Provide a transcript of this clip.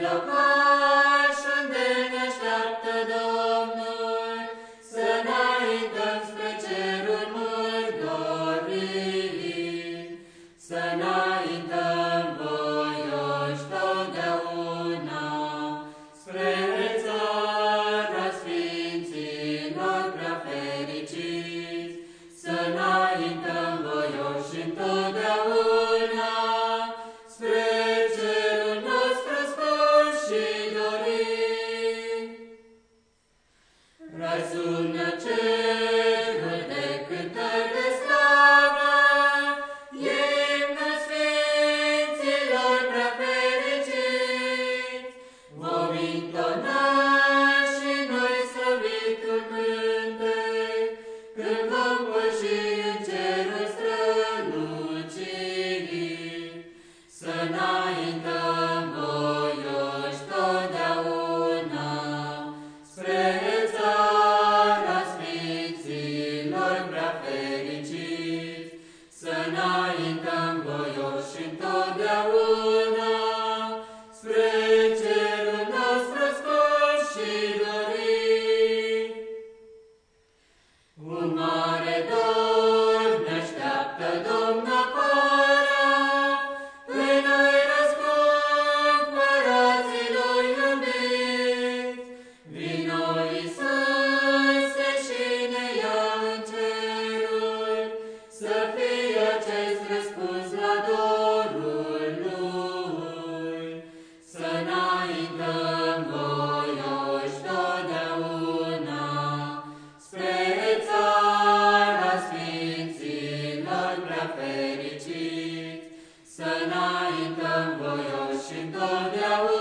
loco. Uma înaintăm voioși și întotdeauna.